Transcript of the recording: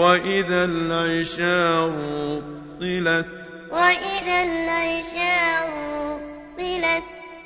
وإذا العشار طلت وإذا العشار